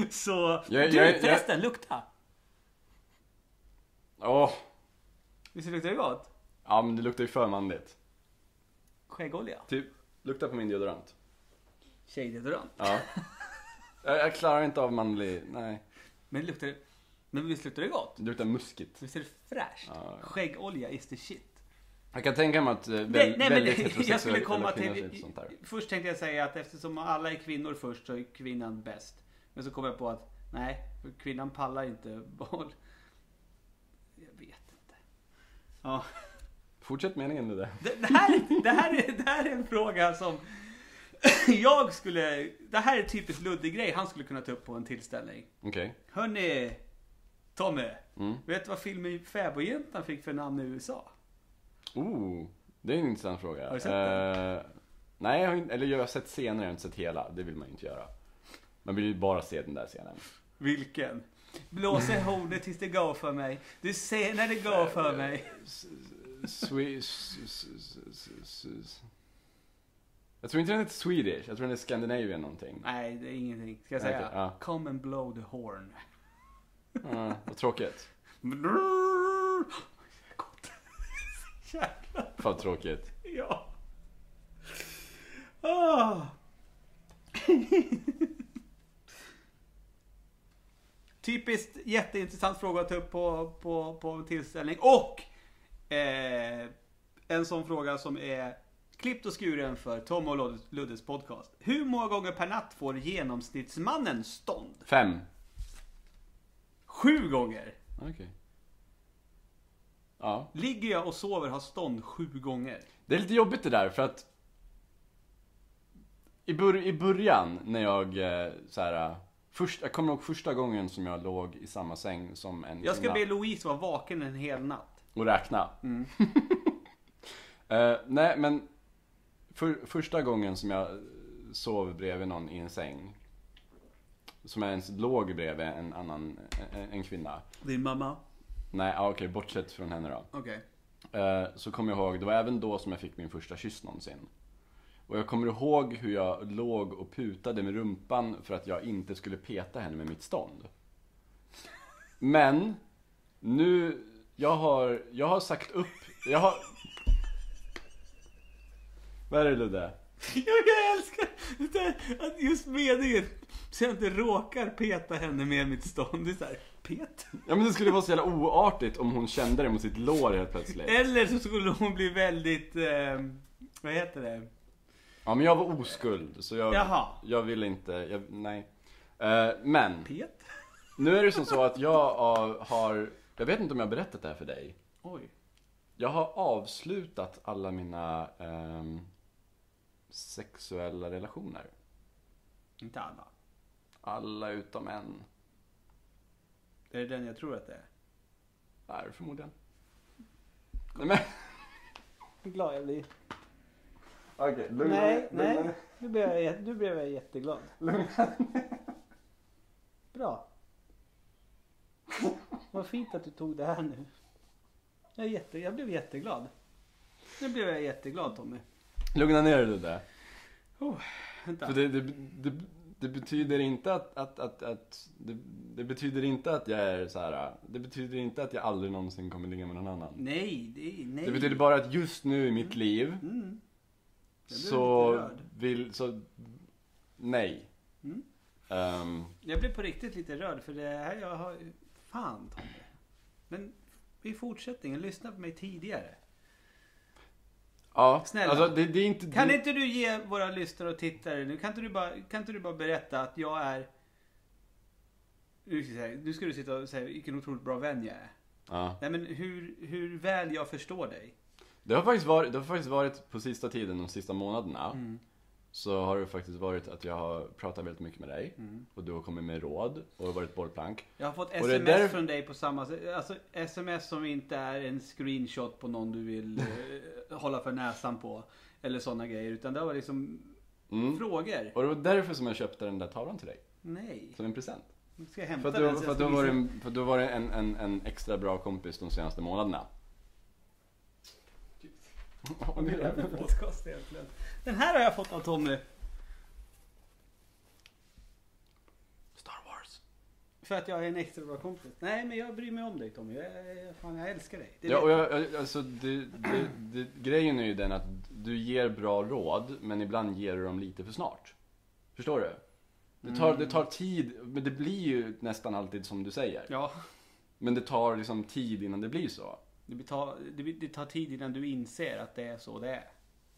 Så... Jag- du jag- jag- förresten, lukta! Åh, Visst luktar det gott? ja men det luktar ju för manligt. Skäggolja? Typ, lukta på min deodorant. Tjejdeodorant? Ja. jag, jag klarar inte av manlig, nej. Men luktar det... Men visst luktar det gott? Det luktar muskigt. Visst är det fräscht? Ja. Skäggolja is the shit. Jag kan tänka mig att eh, väl, Nej, nej men väldigt det, jag heterosexuella skulle komma till... sånt där. Först tänkte jag säga att eftersom alla är kvinnor först så är kvinnan bäst. Men så kom jag på att nej, kvinnan pallar inte boll. Jag vet inte. Ja. Fortsätt meningen med det. Det, det, här, det, här är, det här är en fråga som jag skulle... Det här är typiskt luddig grej han skulle kunna ta upp på en tillställning. Okej. Hörni, Tommy. Mm. Vet du vad filmen Fäbodjäntan fick för namn i USA? Oh, det är en intressant fråga. Har du sett den? Eh, nej, jag har, inte- eller jag har sett scener, jag har inte sett hela. Det vill man ju inte göra. Man vill ju bara se den där scenen. Vilken? Blåser hornet tills det går för mig. Du ser när det går för mig. Jag tror inte den heter Swedish, jag tror den är Scandinavian någonting. Nej, det är ingenting. Ska jag säga? Okej, ja. Come and blow the horn. Ja, vad tråkigt. Gott. Jävlar. För tråkigt. Ja. Ah. Typiskt jätteintressant fråga att ta upp på, på, på en tillställning. Och eh, en sån fråga som är klippt och skuren för Tom och Luddes podcast. Hur många gånger per natt får genomsnittsmannen stånd? Fem. Sju gånger! Okej. Ja. Ligger jag och sover har stånd sju gånger. Det är lite jobbigt det där för att i, bör, i början när jag eh, så här, först, jag kommer ihåg första gången som jag låg i samma säng som en Jag ska kvinna be Louise vara vaken en hel natt. och räkna. Mm. Eh, nej men för, första gången som jag sov bredvid någon i en säng som ens låg bredvid en annan, en, en kvinna. Din mamma? Nej, ah, okej, bortsett från henne då. Okej. Eh, så kommer jag ihåg, det var även då som jag fick min första kyss någonsin. Och jag kommer ihåg hur jag låg och putade med rumpan för att jag inte skulle peta henne med mitt stånd. Men, nu, jag har, jag har sagt upp, jag har... Vad är det Ludde? Jag, jag älskar att just meningen så jag inte råkar peta henne med mitt stånd. Det är såhär, pet? Ja men det skulle vara så jävla oartigt om hon kände det mot sitt lår helt plötsligt. Eller så skulle hon bli väldigt, eh, vad heter det? Ja men jag var oskuld, så jag, Jaha. jag ville inte, jag, nej. Eh, men, Pet? Nu är det som så att jag av- har, jag vet inte om jag har berättat det här för dig. Oj. Jag har avslutat alla mina ehm, sexuella relationer. Inte alla. Alla utom en. Det är den jag tror att det är. Är förmodligen. Nej men, Hur glad jag blir. Okej, lugna Nej, ner- lugna nej. ner- Nu blev jag, nu blev jag jätteglad. lugna Bra. Vad fint att du tog det här nu. Jag, är jätte, jag blev jätteglad. Nu blev jag jätteglad Tommy. Lugna ner dig där. Vänta. För det, det, det, det betyder inte att, att, att, att det, det betyder inte att jag är så här. Det betyder inte att jag aldrig någonsin kommer ligga med någon annan. Nej, det, nej. Det betyder bara att just nu i mitt liv Mm. Jag blev så vill, så nej. Mm. Ehm, Jag blev på riktigt lite rörd för det här jag har... Fan Tommy. Men i fortsättningen, lyssna på mig tidigare. Ja, Snälla. alltså det, det är inte... Kan det, inte du ge våra lyssnare och tittare nu, kan inte du bara, kan inte du bara berätta att jag är... Nu ska, säga, nu ska du sitta och säga vilken otroligt bra vän jag är. Ja. Nej men hur, hur väl jag förstår dig. Det har faktiskt varit, det har faktiskt varit på sista tiden, de sista månaderna. Mm. Så har det faktiskt varit att jag har pratat väldigt mycket med dig. Och du har kommit med råd och varit bollplank. Jag har fått sms där- från dig på samma sätt. Alltså sms som inte är en screenshot på någon du vill eh, hålla för näsan på. Eller sådana grejer. Utan det var liksom Mm. frågor. Och det var därför som jag köpte den där tavlan till dig. Nej. Som en present. Ska jag hämta För att den du, så för jag att du ska har varit, visa. en, för att du har varit en, en, en extra bra kompis de senaste månaderna. Vad är det här för podcast egentligen? Den här har jag fått av Tommy. Star Wars. För att jag är en extra bra kompis. Nej men jag bryr mig om dig Tommy. Jag, fan, jag älskar dig. Det Ja, vet och jag, jag- alltså, det, det, det, grejen är ju den att du ger bra råd, men ibland ger du dem lite för snart. Förstår du? Det tar, det tar tid, men det blir ju nästan alltid som du säger. Ja. Men det tar liksom tid innan det blir så. Det, blir ta, det, tar tid innan du inser att det är så det är.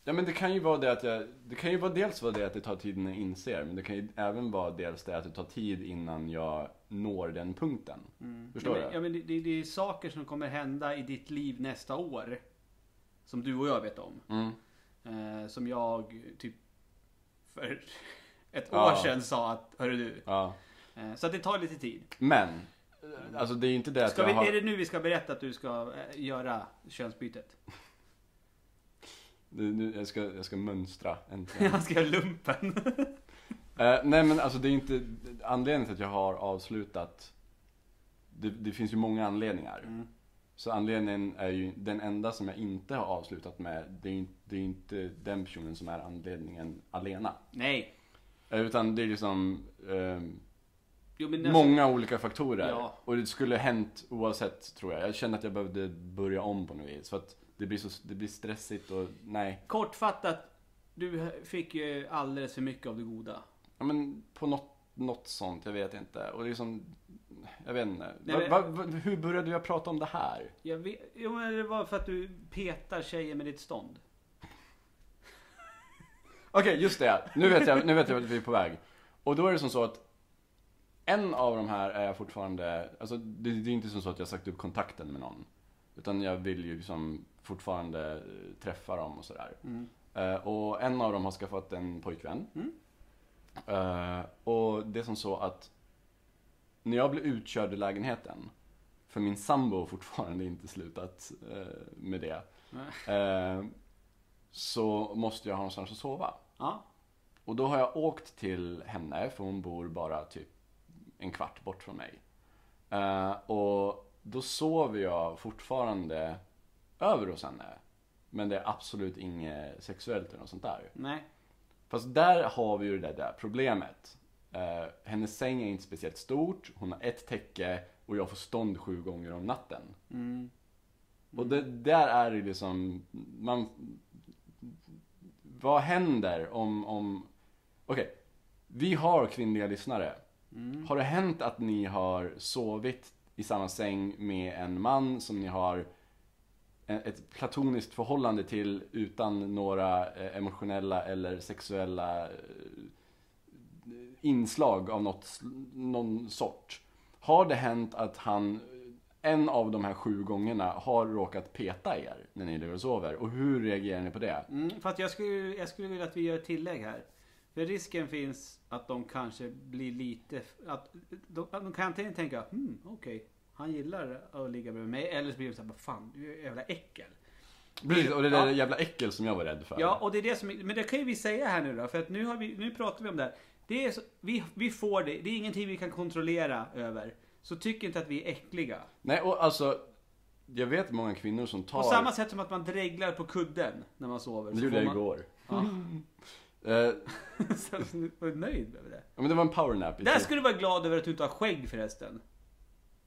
Ja men det kan ju vara det att jag, det kan ju vara dels vara det att det tar tid innan jag inser, men det kan ju även vara dels det att det tar tid innan jag når den punkten. Förstår ja, men, du? Ja, men det, det, är saker som kommer hända i ditt liv nästa år. Som du och jag vet om. Mm. Eh, som jag typ för ett Ja. år sedan sa att, hörru du. Ja. Eh, så att det tar lite tid. Men, alltså det är inte det att Ska jag vi, har... Är det nu vi ska berätta att du ska eh, göra könsbytet? det, nu, jag, ska, jag ska mönstra äntligen. Han ska göra lumpen. Eh, nej men alltså det är inte, anledningen till att jag har avslutat, det, det finns ju många anledningar. Mm. Så anledningen är ju, den enda som jag inte har avslutat med, det är, inte- det är inte den personen som är anledningen alena. Nej. Eh, Utan det är liksom ehm, Jo, alltså, många olika faktorer. Ja. Och det skulle hänt oavsett tror jag. Jag kände att jag behövde börja om på något vis. För att det blir, så, det blir stressigt och nej. Kortfattat. Du fick ju alldeles för mycket av det goda. Ja men på något, något sånt, jag vet inte. Och liksom, jag vet inte. Nej, va, va, va, hur började jag prata om det här? Jag vet, jo, men det var för att du petar tjejer med ditt stånd. Okej, just det. Nu vet jag, nu vet jag vart vi är på väg. Och då är det som så att en av de här är jag fortfarande, alltså det, det är inte som så att jag har sagt upp kontakten med någon. Utan jag vill ju liksom fortfarande eh, träffa dem och sådär. Eh, och en av dem har skaffat en pojkvän. Eh, och det är som så att när jag blev utkörd i lägenheten, för min sambo har fortfarande inte slutat eh, med det. Så måste jag ha någonstans att sova. Ja. Och då har jag åkt till henne, för hon bor bara typ en kvart bort från mig. Eh, och då sover jag fortfarande över hos henne. Men det är absolut inget sexuellt eller något sånt där. Nej. Fast där har vi ju det där problemet. Eh, hennes säng är inte speciellt stort, hon har ett täcke och jag får stånd sju gånger om natten. Mm. Och det, där är det liksom, man... Vad händer om, om... Okej, vi har kvinnliga lyssnare. Har det hänt att ni har sovit i samma säng med en man som ni har ett platoniskt förhållande till utan några eh, emotionella eller sexuella eh, inslag av något, någon sort. Har det hänt att han, en av de här sju gångerna, har råkat peta er när ni ligger och sover? Och hur reagerar ni på det? Mm, för att jag skulle, jag skulle vilja att vi gör ett tillägg här. För risken finns att de kanske blir lite... Att de, att de kan antingen tänka, hmm, okej, han gillar att ligga bredvid mig. Eller så blir de såhär, vad fan, du är jävla äckel. Precis, och det där Ja. jävla äckel som jag var rädd för. Ja, och det är det som, men det kan ju vi säga här nu då, för att nu, har vi, nu pratar vi om det här. Det är så, vi, vi får det, det är ingenting vi kan kontrollera över. Så tyck inte att vi är äckliga. Nej, och alltså, jag vet många kvinnor som tar... På samma sätt som att man dreglar på kudden när man sover. Det gjorde jag man- igår. Ja. Eh, så var du nöjd med det? ja, men det var en powernap. i Där typ- skulle du vara glad över att du inte har skägg förresten.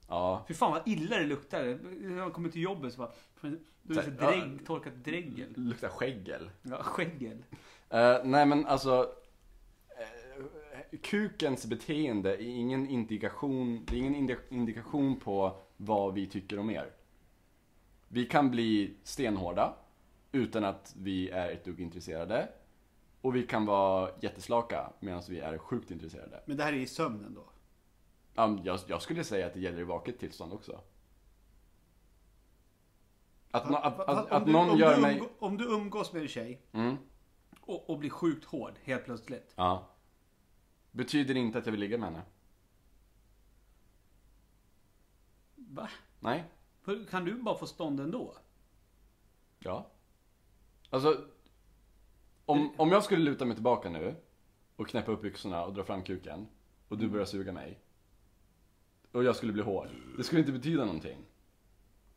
Ja. Fy fan vad illa det luktar. När man kommer till jobbet så bara... Du är så Ja. torkat dregel. Luktar skäggel. Ja, skäggel. Eh, nej men alltså, eh, kukens beteende är ingen indikation, det är ingen indi- indikation på vad vi tycker om er. Vi kan bli stenhårda utan att vi är ett dugg intresserade. Och vi kan vara jätteslaka medan vi är sjukt intresserade. Men det här är i sömnen då? Um, jag, jag skulle säga att det gäller i vaket tillstånd också. Att, nå- att, att, att du, någon gör mig... umgå- Om du umgås med en tjej Mm, och, och blir sjukt hård helt plötsligt. ja. Betyder inte att jag vill ligga med henne. Va? Nej. Kan du bara få stånd ändå? Ja. Alltså, om, om jag skulle luta mig tillbaka nu och knäppa upp byxorna och dra fram kuken och du börjar suga mig och jag skulle bli hård. Det skulle inte betyda någonting.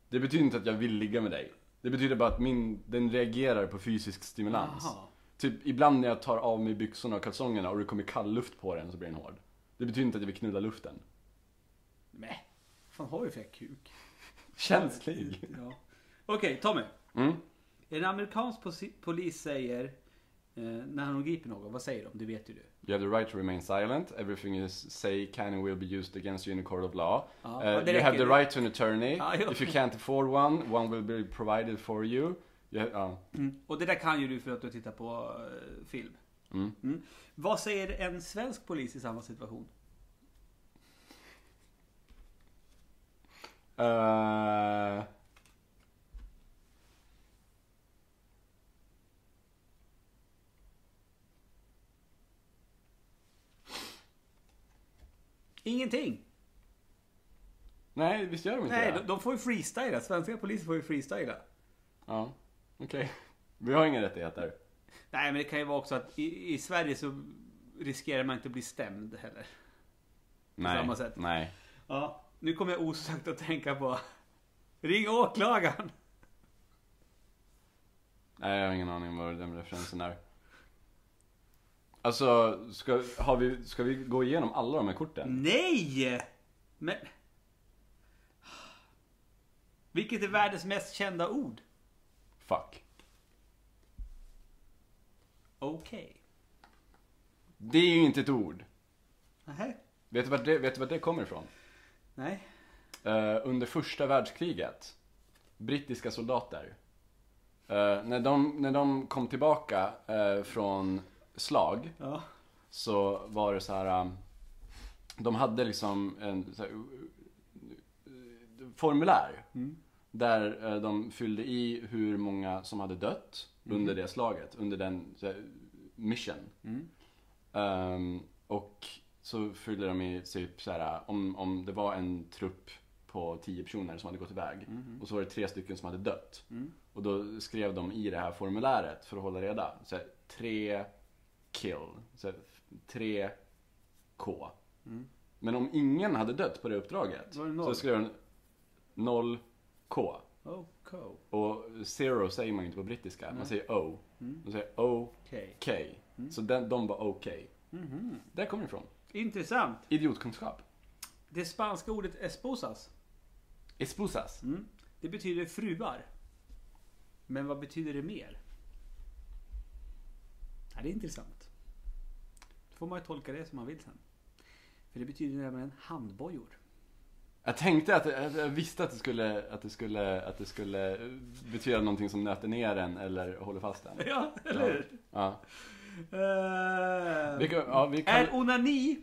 Det betyder inte att jag vill ligga med dig. Det betyder bara att min, den reagerar på fysisk stimulans. Jaha. Typ ibland när jag tar av mig byxorna och kalsongerna och det kommer kall luft på den så blir den hård. Det betyder inte att jag vill knulla luften. Nej. Fan har du för kuk? Känslig. Ja. Okej, Tommy. Mm. En amerikansk polis säger, när han griper någon, vad säger de? Det vet ju du. You have the right to remain silent. Everything you say can and will be used against you in a court of law. Ja, Uh, you have the right to an attorney. Ja. If you can't afford one, one will be provided for you. you ha- ja. Och det där kan ju du för att du tittar på eh, film. Mm. Mm. Vad säger en svensk polis i samma situation? Eh, Ingenting. nej, visst gör de inte Nej, det? de, de får ju freestyla. Svenska poliser får ju freestyla. Ja, okej. Vi har inga rättigheter. Nej, men det kan ju vara också att i, i Sverige så riskerar man inte att bli stämd heller. Nej. samma sätt. Nej. Ja, nu kommer jag osökt att tänka på Ring åklagaren! Nej, jag har ingen aning om vad den referensen är. Alltså, ska, har vi, ska vi gå igenom alla de här korten? Nej! Men... Vilket är världens mest kända ord? Fuck. Okej. Det är ju inte ett ord. Nähä? Vet du vart det, vet du vart det kommer ifrån? Nej. Eh, under första världskriget, brittiska soldater, eh, när, de, när de kom tillbaka eh, från slag Ja. så var det så här. um, de hade liksom en här, formulär där eh, de fyllde i hur många som hade dött under det slaget, under den här, mission. Ehm, och så fyllde de i typ så här, om, om det var en trupp på 10 personer som hade gått iväg och så var det tre stycken som hade dött. Och då skrev de i det här formuläret för att hålla reda. Så här, tre kill, så här, tre K. Men om ingen hade dött på det uppdraget det så skrev de 0 K. Okay. Och zero säger man ju inte på brittiska, man säger O. Man säger O Okej. K. Så den, de var okej. Där kommer det ifrån. Intressant. Idiotkunskap. Det spanska ordet esposas. Esposas. Mm. Det betyder fruar. Men vad betyder det mer? Ja, det är intressant. Får man ju tolka det som man vill sen. För det betyder nämligen handbojor. Jag tänkte att, jag visste att det skulle, att det skulle, att det skulle betyda någonting som nöter ner en eller håller fast en. Ja, eller hur? Ja. Eh, Vi, ja, vi, är kall, onani...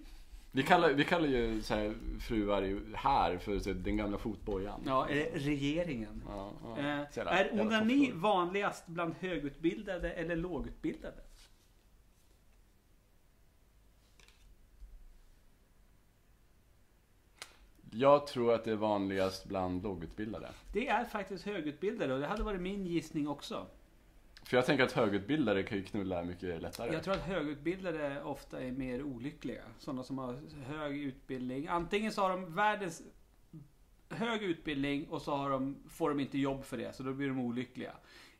vi, kallar, vi kallar ju så här, fruar här för så, den gamla fotbojan. Ja, är regeringen? Ja, ja. Jävla- är onani vanligast bland högutbildade eller lågutbildade? Jag tror att det är vanligast bland lågutbildade. Det är faktiskt högutbildade och det hade varit min gissning också. För jag tänker att högutbildade kan ju knulla mycket lättare. Jag tror att högutbildade ofta är mer olyckliga. Sådana som har hög utbildning. Antingen så har de världens hög utbildning och så har de, får de inte jobb för det, så då blir de olyckliga.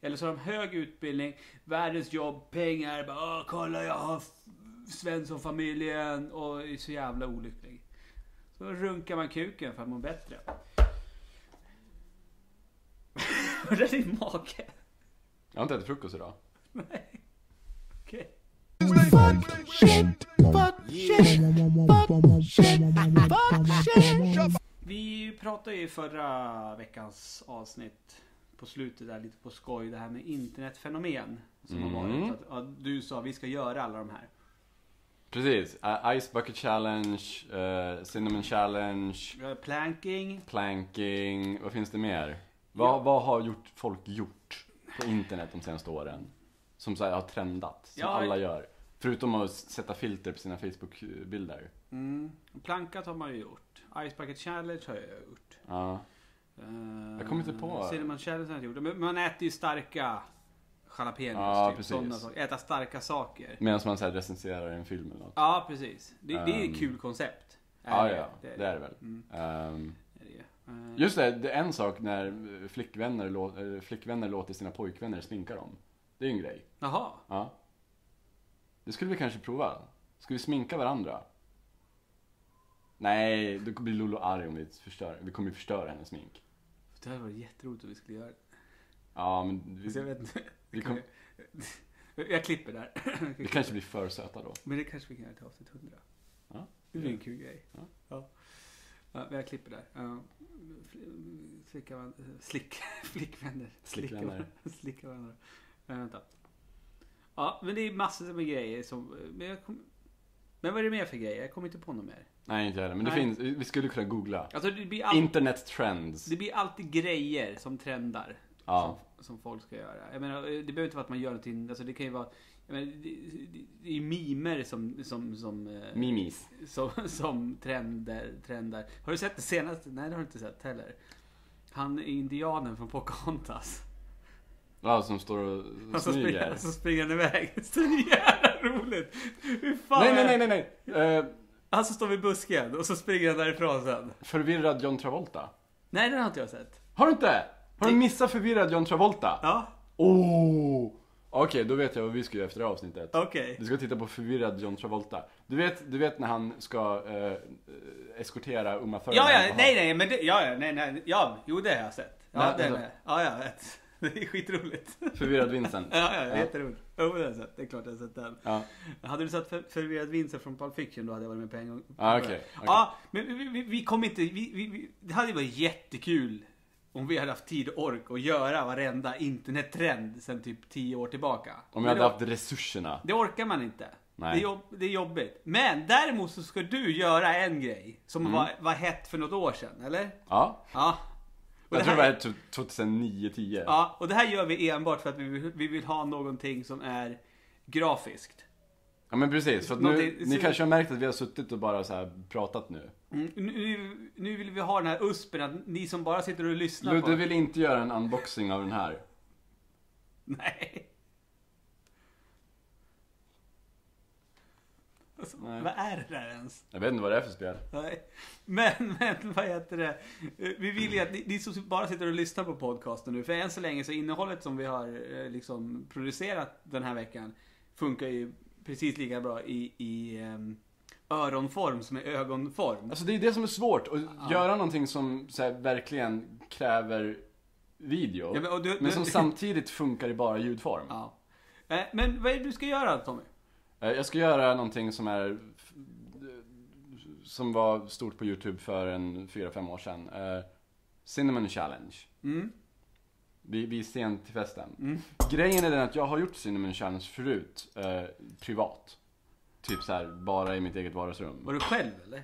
Eller så har de hög utbildning, världens jobb, pengar, bara kolla jag har Svensson-familjen och är så jävla olycklig. Så runkar man kuken för att må bättre. Var det din mage? Jag har inte ätit frukost idag. Okej. Vi pratade ju i förra veckans avsnitt på slutet där lite på skoj det här med internetfenomen. Som har Mm. varit. Att, att du sa vi ska göra alla de här. Precis. Ice Bucket Challenge, uh, Cinnamon Challenge, Planking. planking, vad finns det mer? Vad, Ja. vad har gjort, folk gjort på internet de senaste åren? Som så har trendat, som Ja, alla gör. Förutom att sätta filter på sina Facebook-bilder. Mm. Plankat har man ju gjort. Ice Bucket Challenge har jag gjort. Ja. Uh, Jag kommer inte på- Cinnamon Challenge har jag inte gjort. Men man äter ju starka jalapenos. Ja, typ. Sådana saker. Äta starka saker. Medan man så här recenserar en film eller något. Ja, precis. Det, det är Ehm. ett kul koncept. Ja, det. ja, det är det väl. Mm, Ehm, det är det. Eh, just det, det är en sak när flickvänner, lå- flickvänner låter sina pojkvänner sminka dem. Det är ju en grej. Jaha. Ja. Det skulle vi kanske prova. Ska vi sminka varandra? Nej, då blir Lolo arg om vi förstör. Vi kommer ju förstöra hennes smink. Det hade varit jätteroligt om vi skulle göra det. Ja, men Fast jag vi, vet inte. vi, kom, Jag klipper där. vi kanske blir för söta då. Men det kanske vi kan göra till avsnitt 100. Ja. Det blir en kul grej. Ja. Ja. Ja, men jag klipper där. Ja. Slicka varandra. Slick. Flickvänner. Slickvänner. Slicka- varandra. Nej, vänta. Ja, men det är massor med grejer som... Men, jag kom, men vad är det mer för grejer? Jag kommer inte på något mer. Nej, inte heller. Men det Nej. finns, vi skulle kunna googla. Alltså det blir, all, Internet trends. det blir alltid grejer som trendar. Ja. Som, som folk ska göra. Jag menar, det behöver inte vara att man gör någonting. Alltså det kan ju vara... Menar, det, det, det är ju mimer som... som, som eh, Mimis. som, som trender, trendar. Har du sett det senaste? Nej, det har du inte sett heller. Han är indianen från Pocahontas. Ja, som står och Och så springer, smyger. så springer han iväg. Så jävla roligt! Hur fan Nej, nej, nej, nej, nej. Eh, Han som står vid busken och så springer han därifrån sen. förvirrad John Travolta. Nej, den har inte jag sett. Har du inte? Har du Det- missat förvirrad John Travolta? Ja, Oh! Okej, då vet jag vad vi ska göra efter det här avsnittet. okej. Du ska titta på förvirrad John Travolta. Du vet, du vet när han ska eh, eh, eskortera Uma Thurman? Ja, ja, nej, nej, men det, ja, ja, nej, nej, ja, jo det har jag sett. Ja, Nej, det är alltså- det. Ja, jag vet. Det är skitroligt. Förvirrad Vincent. Ja, ja, Ja. jätteroligt. Jo, det har jag sett. Det är klart jag har sett den. Ja, Hade du sett för, Förvirrad Vincent från Pulp Fiction då hade jag varit med på en gång. ah, okej. okej. Ja, men vi, vi, vi kommer inte... Vi, vi, vi, det hade ju varit jättekul om vi hade haft tid och ork att göra varenda internettrend sen typ 10 år tillbaka. Om jag hade haft resurserna. det orkar man inte. Nej. Det är, jobb, det är jobbigt. Men däremot så ska du göra en grej som Mm. var, var hett för något år sedan, eller? Ja, Ja. Och jag det tror det var typ 2009-10. Ja, och det här gör vi enbart för att vi vill, vi vill ha någonting som är grafiskt. Ja men precis, för nu, ni kanske har märkt att vi har suttit och bara så här pratat nu. Mm, nu, nu vill vi ha den här uspen att ni som bara sitter och lyssnar Ludde på... vill inte göra en unboxing av den här. Nej. Alltså, Nej. Vad är det där ens? Jag vet inte vad det är för spel. Nej. Men, men vad heter det? Vi vill ju att ni, ni som bara sitter och lyssnar på podcasten nu, för än så länge så innehållet som vi har eh, liksom producerat den här veckan funkar ju precis lika bra i, i um, öronform som i ögonform. Alltså det är det som är svårt, att göra någonting som så här, verkligen kräver video. Ja, men, du- men som du- samtidigt funkar i bara ljudform. Ja. Eh, Men vad är det du ska göra Tommy? Eh, Jag ska göra någonting som är som var stort på Youtube för en 4-5 år sedan. Eh, Cinnamon Challenge. Mm. Vi, vi är sent till festen. Mm. Grejen är den att jag har gjort Cinnamon Challenge förut, eh, privat. Typ så här, bara i mitt eget vardagsrum. Var du själv eller?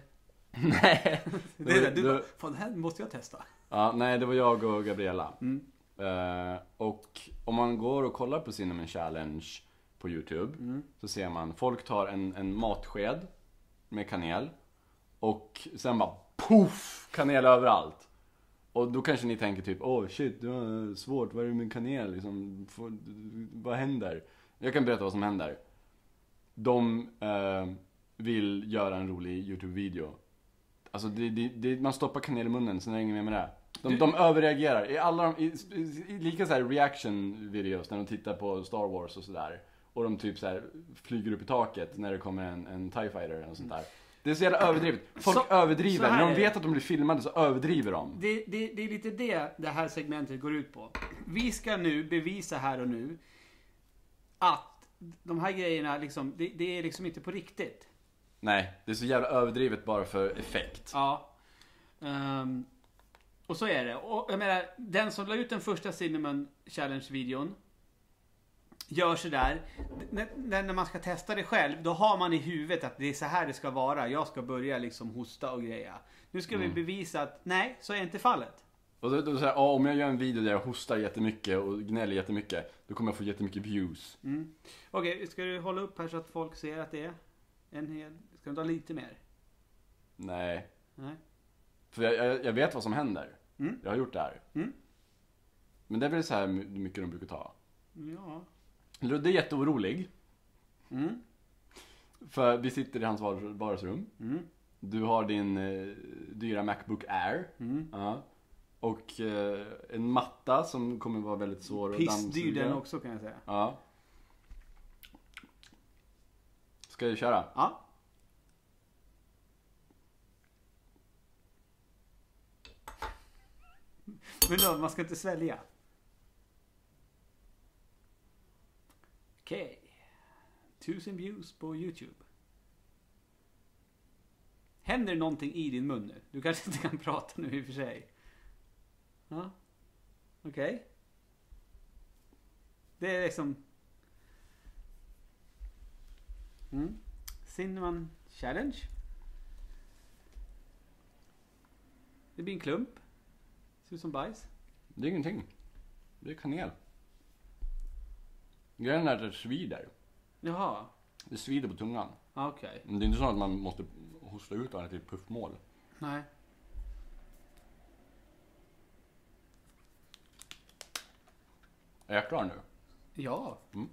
Nej. Det är det, du bara, fan det här måste jag testa. Ja, nej, det var jag och Gabriella. Mm. Eh, och om man går och kollar på Cinnamon Challenge på Youtube Mm. så ser man folk tar en, en matsked med kanel och sen bara poff, kanel överallt. Och då kanske ni tänker typ, åh oh, shit, det var svårt, vad är det med kanel liksom? Vad händer? Jag kan berätta vad som händer. De eh, vill göra en rolig YouTube-video. Alltså det, det, det, man stoppar kanel i munnen, sen är det inget mer med det. De, de överreagerar. I alla de, i, i, i, lika så här reaction videos när de tittar på Star Wars och sådär. Och de typ så här flyger upp i taket när det kommer en, en TIE fighter eller något sånt där. Det är så jävla överdrivet. Folk Så- överdriver. så När är de vet att de blir filmade så överdriver de. Det, det, det är lite det det här segmentet går ut på. Vi ska nu bevisa här och nu att de här grejerna liksom, det, det är liksom inte på riktigt. Nej, det är så jävla överdrivet bara för effekt. Ja. Ehm, och så är det. Och jag menar, den som la ut den första Cinnamon Challenge-videon gör sådär. När, när man ska testa det själv, då har man i huvudet att det är så här det ska vara. Jag ska börja liksom hosta och greja. Nu ska vi bevisa att nej, så är inte fallet. Och då, då säger jag, om jag gör en video där jag hostar jättemycket och gnäller jättemycket, då kommer jag få jättemycket views. Mm. Okej, ska du hålla upp här så att folk ser att det är en hel... Ska du ta lite mer? Nej. Nej. För jag, jag, jag vet vad som händer. Mm. Jag har gjort det här. Mm. Men det är väl så här my- mycket de brukar ta. Ja. Ludde är jätteorolig. Mm. För vi sitter i hans var- vardagsrum. Mm. Du har din eh, dyra Macbook Air. Mm. Ja. Och eh, en matta som kommer vara väldigt svår att Pissdyr dammsuga. den också kan jag säga. Ja. Ska jag köra? Ja. Men då, man ska inte svälja. Okej. Tusen views på YouTube. Händer någonting i din mun nu? Du kanske inte kan prata nu i och för sig. Ja. Okej. Det är liksom... Mm. Cinnamon Challenge. Det blir en klump. Ser ut som bajs. Det är ingenting. Det är kanel. Grejen är att det svider. Jaha. Det svider på tungan. Okej. Men det är inte så att man måste hosta ut alla till puffmål. Nej. Är jag klar nu? Ja. Mm.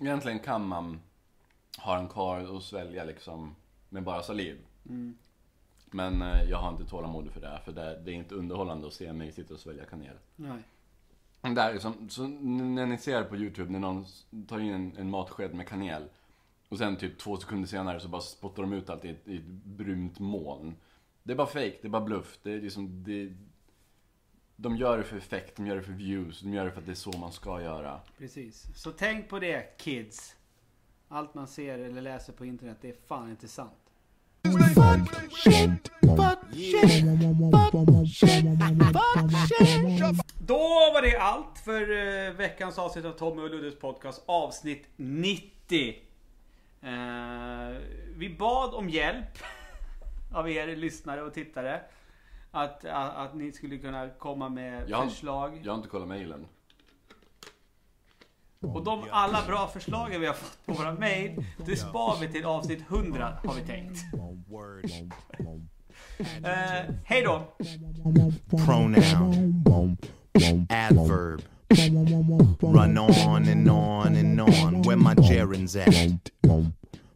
Egentligen kan man ha den kvar och svälja liksom med bara saliv. Mm. Men eh, jag har inte tålamod för det, för det, det är inte underhållande att se mig sitta och svälja kanel. Nej. Där, liksom, så när ni ser på YouTube när någon tar in en, en matsked med kanel och sen typ två sekunder senare så bara spottar de ut allt i ett, i ett brunt moln. Det är bara fake, det är bara bluff. Det är liksom, det, de gör det för effekt, de gör det för views, de gör det för att det är så man ska göra. Precis. Så tänk på det kids. Allt man ser eller läser på internet, det är fan inte sant. Då var det allt för eh, veckans avsnitt av Tommy och Luddes podcast avsnitt 90. Eh, vi bad om hjälp av er lyssnare och tittare. Att, att, att ni skulle kunna komma med Jag förslag. Jag har inte kollat mailen. Och de alla bra förslagen vi har fått på våra mail, det spar vi till avsnitt 100 har vi tänkt. uh, hej då! Pronoun. Adverb. Run on and on and on. Where my gerunds at?